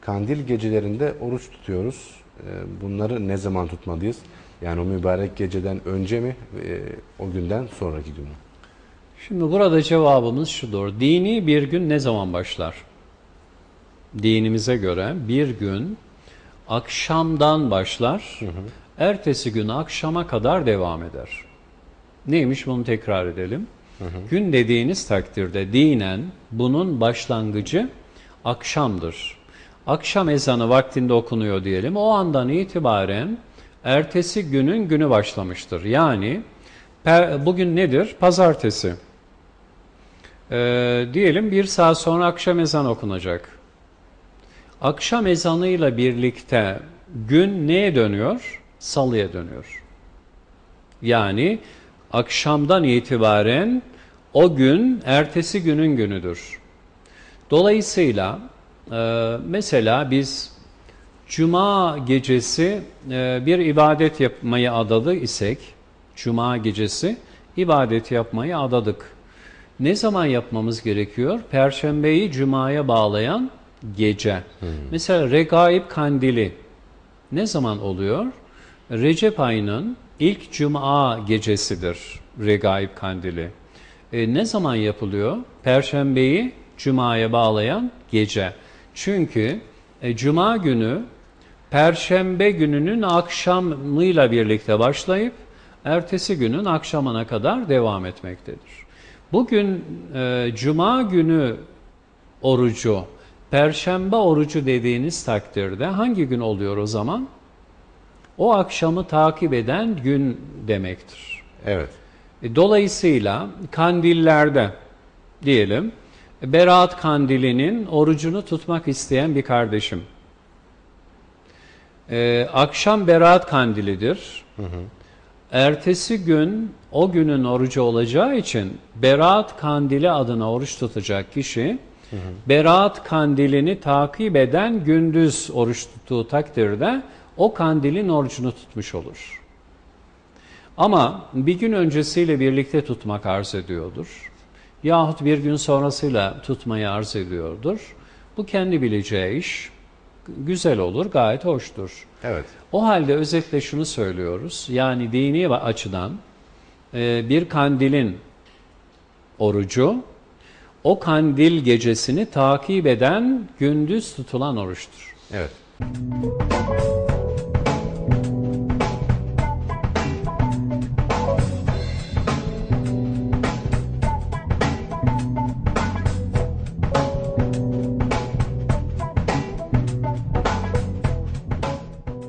Kandil gecelerinde oruç tutuyoruz. Ee, Bunları ne zaman tutmalıyız? Yani o mübarek geceden önce mi, o günden sonraki gün mü? Şimdi burada cevabımız şudur. Dini bir gün ne zaman başlar? Dinimize göre bir gün akşamdan başlar, ertesi gün akşama kadar devam eder. Neymiş bunu tekrar edelim. Gün dediğiniz takdirde dinen bunun başlangıcı akşamdır. Akşam ezanı vaktinde okunuyor diyelim. O andan itibaren ertesi günün günü başlamıştır. Yani bugün nedir? Pazartesi. Ee, diyelim bir saat sonra akşam ezanı okunacak. Akşam ezanıyla birlikte gün neye dönüyor? Salıya dönüyor. Yani akşamdan itibaren o gün ertesi günün günüdür. Dolayısıyla e, mesela biz Cuma gecesi e, bir ibadet yapmayı adadı isek, Cuma gecesi ibadet yapmayı adadık. Ne zaman yapmamız gerekiyor? Perşembeyi Cuma'ya bağlayan gece. Mesela Regaib Kandili ne zaman oluyor? Recep ayının ilk Cuma gecesidir Regaib Kandili. E, ne zaman yapılıyor? Perşembeyi Cuma'ya bağlayan gece. Çünkü e, Cuma günü Perşembe gününün akşamıyla birlikte başlayıp ertesi günün akşamına kadar devam etmektedir. Bugün e, Cuma günü orucu, Perşembe orucu dediğiniz takdirde hangi gün oluyor o zaman? O akşamı takip eden gün demektir. Evet. E, Dolayısıyla kandillerde diyelim Berat kandilinin orucunu tutmak isteyen bir kardeşim. Ee, akşam Berat kandilidir. Ertesi gün o günün orucu olacağı için Berat kandili adına oruç tutacak kişi Berat kandilini takip eden gündüz oruç tuttuğu takdirde o kandilin orucunu tutmuş olur. Ama bir gün öncesiyle birlikte tutmak arz ediyordur. Yahut bir gün sonrasıyla tutmayı arz ediyordur. Bu kendi bileceği iş. Güzel olur, gayet hoştur. Evet. O halde özetle şunu söylüyoruz. Yani dini açıdan e, bir kandilin orucu, o kandil gecesini takip eden gündüz tutulan oruçtur. Evet.